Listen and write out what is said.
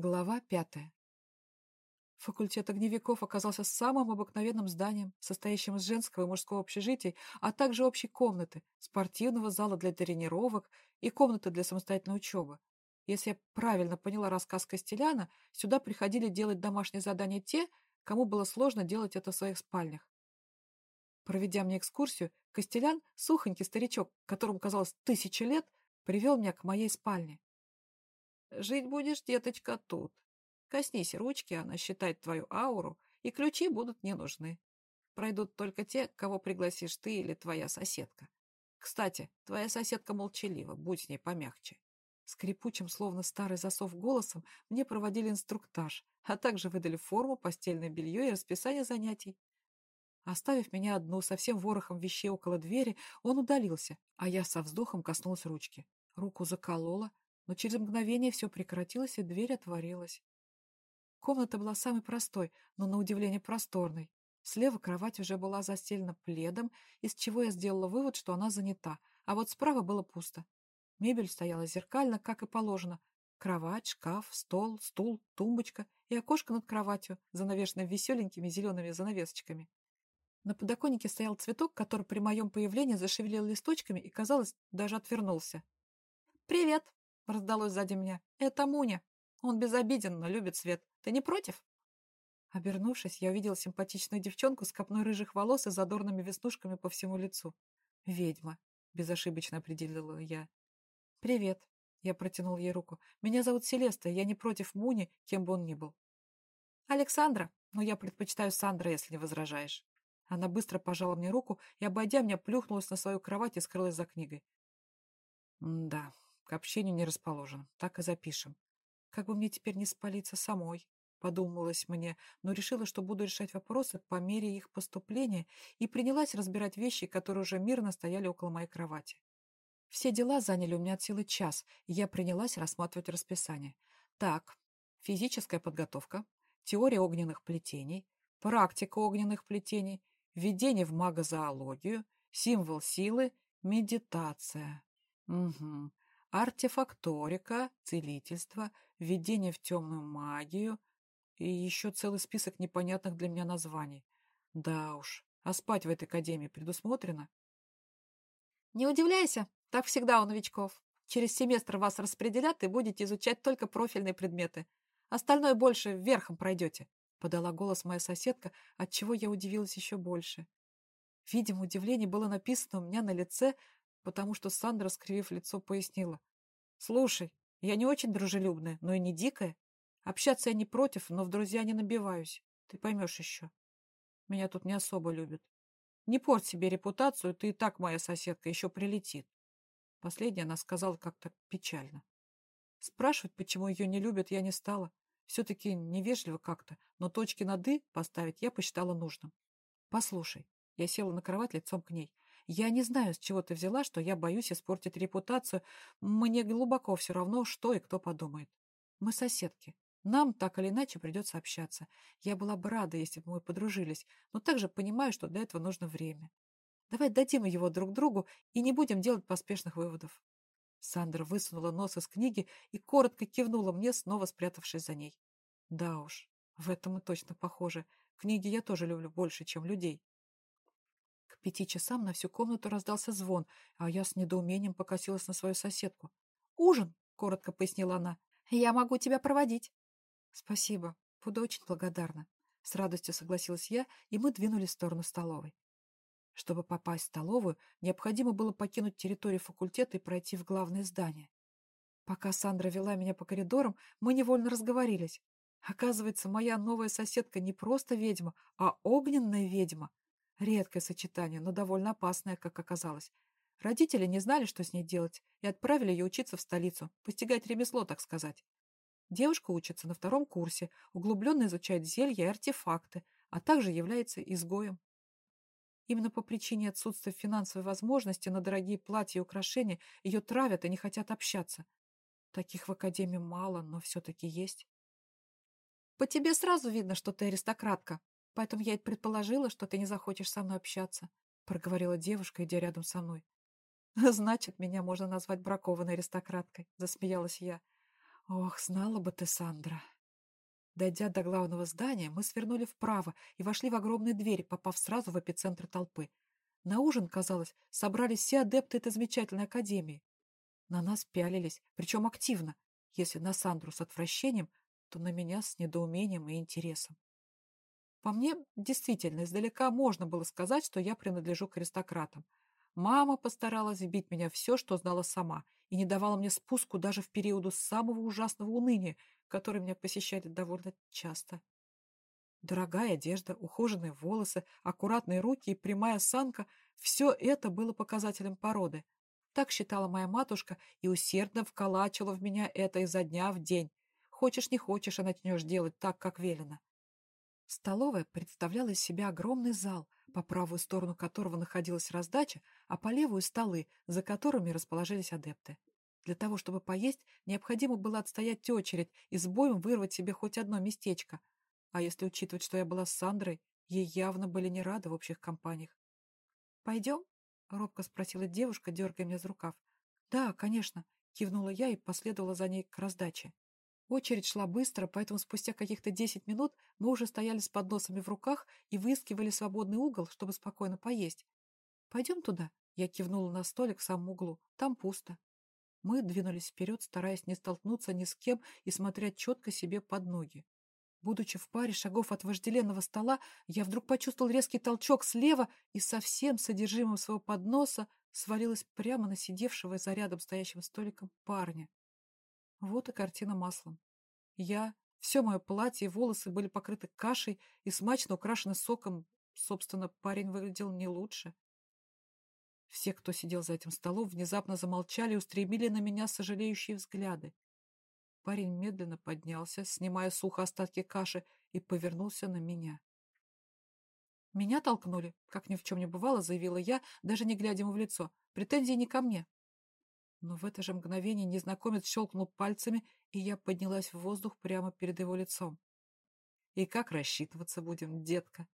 Глава пятая. Факультет огневиков оказался самым обыкновенным зданием, состоящим из женского и мужского общежитий, а также общей комнаты, спортивного зала для тренировок и комнаты для самостоятельной учебы. Если я правильно поняла рассказ Костеляна, сюда приходили делать домашние задания те, кому было сложно делать это в своих спальнях. Проведя мне экскурсию, Костелян, сухонький старичок, которому казалось тысячи лет, привел меня к моей спальне. Жить будешь, деточка, тут. Коснись ручки, она считает твою ауру, и ключи будут не нужны. Пройдут только те, кого пригласишь ты или твоя соседка. Кстати, твоя соседка молчалива, будь с ней помягче. Скрипучим, словно старый засов голосом, мне проводили инструктаж, а также выдали форму, постельное белье и расписание занятий. Оставив меня одну со всем ворохом вещей около двери, он удалился, а я со вздохом коснулась ручки. Руку заколола, но через мгновение все прекратилось, и дверь отворилась. Комната была самой простой, но на удивление просторной. Слева кровать уже была застелена пледом, из чего я сделала вывод, что она занята, а вот справа было пусто. Мебель стояла зеркально, как и положено. Кровать, шкаф, стол, стул, тумбочка и окошко над кроватью, занавешенное веселенькими зелеными занавесочками. На подоконнике стоял цветок, который при моем появлении зашевелил листочками и, казалось, даже отвернулся. «Привет!» Раздалось сзади меня. «Это Муня. Он безобиден, но любит свет. Ты не против?» Обернувшись, я увидела симпатичную девчонку с копной рыжих волос и задорными веснушками по всему лицу. «Ведьма», — безошибочно определила я. «Привет», — я протянул ей руку. «Меня зовут Селеста, я не против Муни, кем бы он ни был». «Александра, но я предпочитаю Сандра, если не возражаешь». Она быстро пожала мне руку и, обойдя меня, плюхнулась на свою кровать и скрылась за книгой. «Да, к общению не расположен. Так и запишем. Как бы мне теперь не спалиться самой, подумалось мне, но решила, что буду решать вопросы по мере их поступления и принялась разбирать вещи, которые уже мирно стояли около моей кровати. Все дела заняли у меня силы час, и я принялась рассматривать расписание. Так, физическая подготовка, теория огненных плетений, практика огненных плетений, введение в магозоологию, символ силы, медитация. Угу артефакторика, целительство, введение в темную магию и еще целый список непонятных для меня названий. Да уж, а спать в этой академии предусмотрено? Не удивляйся, так всегда у новичков. Через семестр вас распределят и будете изучать только профильные предметы. Остальное больше верхом пройдете, — подала голос моя соседка, отчего я удивилась еще больше. Видимо, удивление было написано у меня на лице, потому что Сандра, скривив лицо, пояснила. «Слушай, я не очень дружелюбная, но и не дикая. Общаться я не против, но в друзья не набиваюсь. Ты поймешь еще. Меня тут не особо любят. Не порть себе репутацию, ты и так моя соседка, еще прилетит». Последнее она сказала как-то печально. Спрашивать, почему ее не любят, я не стала. Все-таки невежливо как-то, но точки над «и» поставить я посчитала нужным. «Послушай». Я села на кровать лицом к ней. Я не знаю, с чего ты взяла, что я боюсь испортить репутацию. Мне глубоко все равно, что и кто подумает. Мы соседки. Нам так или иначе придется общаться. Я была бы рада, если бы мы подружились, но также понимаю, что для этого нужно время. Давай дадим его друг другу и не будем делать поспешных выводов. Сандра высунула нос из книги и коротко кивнула мне, снова спрятавшись за ней. Да уж, в этом мы точно похожи. Книги я тоже люблю больше, чем людей. К пяти часам на всю комнату раздался звон, а я с недоумением покосилась на свою соседку. «Ужин!» — коротко пояснила она. «Я могу тебя проводить». «Спасибо. Буду очень благодарна». С радостью согласилась я, и мы двинулись в сторону столовой. Чтобы попасть в столовую, необходимо было покинуть территорию факультета и пройти в главное здание. Пока Сандра вела меня по коридорам, мы невольно разговорились. Оказывается, моя новая соседка не просто ведьма, а огненная ведьма. Редкое сочетание, но довольно опасное, как оказалось. Родители не знали, что с ней делать, и отправили ее учиться в столицу, постигать ремесло, так сказать. Девушка учится на втором курсе, углубленно изучает зелья и артефакты, а также является изгоем. Именно по причине отсутствия финансовой возможности на дорогие платья и украшения ее травят и не хотят общаться. Таких в Академии мало, но все-таки есть. «По тебе сразу видно, что ты аристократка», Поэтому я и предположила, что ты не захочешь со мной общаться, проговорила девушка, идя рядом со мной. Значит, меня можно назвать бракованной аристократкой, засмеялась я. Ох, знала бы ты, Сандра. Дойдя до главного здания, мы свернули вправо и вошли в огромную дверь, попав сразу в эпицентр толпы. На ужин, казалось, собрались все адепты этой замечательной академии. На нас пялились, причем активно. Если на Сандру с отвращением, то на меня с недоумением и интересом. По мне, действительно, издалека можно было сказать, что я принадлежу к аристократам. Мама постаралась вбить меня все, что знала сама, и не давала мне спуску даже в периоду самого ужасного уныния, который меня посещали довольно часто. Дорогая одежда, ухоженные волосы, аккуратные руки и прямая осанка — все это было показателем породы. Так считала моя матушка и усердно вколачивала в меня это изо дня в день. Хочешь не хочешь, а начнешь делать так, как велено. Столовая представляла из себя огромный зал, по правую сторону которого находилась раздача, а по левую — столы, за которыми расположились адепты. Для того, чтобы поесть, необходимо было отстоять очередь и с боем вырвать себе хоть одно местечко. А если учитывать, что я была с Сандрой, ей явно были не рады в общих компаниях. «Пойдем?» — робко спросила девушка, дергая меня за рукав. «Да, конечно», — кивнула я и последовала за ней к раздаче. Очередь шла быстро, поэтому спустя каких-то десять минут мы уже стояли с подносами в руках и выискивали свободный угол, чтобы спокойно поесть. «Пойдем туда», — я кивнула на столик в самом углу. «Там пусто». Мы двинулись вперед, стараясь не столкнуться ни с кем и смотря четко себе под ноги. Будучи в паре шагов от вожделенного стола, я вдруг почувствовал резкий толчок слева и совсем содержимым своего подноса свалилась прямо на сидевшего за рядом стоящим столиком парня. Вот и картина маслом. Я, все мое платье и волосы были покрыты кашей и смачно украшены соком. Собственно, парень выглядел не лучше. Все, кто сидел за этим столом, внезапно замолчали и устремили на меня сожалеющие взгляды. Парень медленно поднялся, снимая сухо остатки каши, и повернулся на меня. «Меня толкнули», — как ни в чем не бывало, заявила я, даже не глядя ему в лицо. «Претензии не ко мне». Но в это же мгновение незнакомец щелкнул пальцами, и я поднялась в воздух прямо перед его лицом. «И как рассчитываться будем, детка?»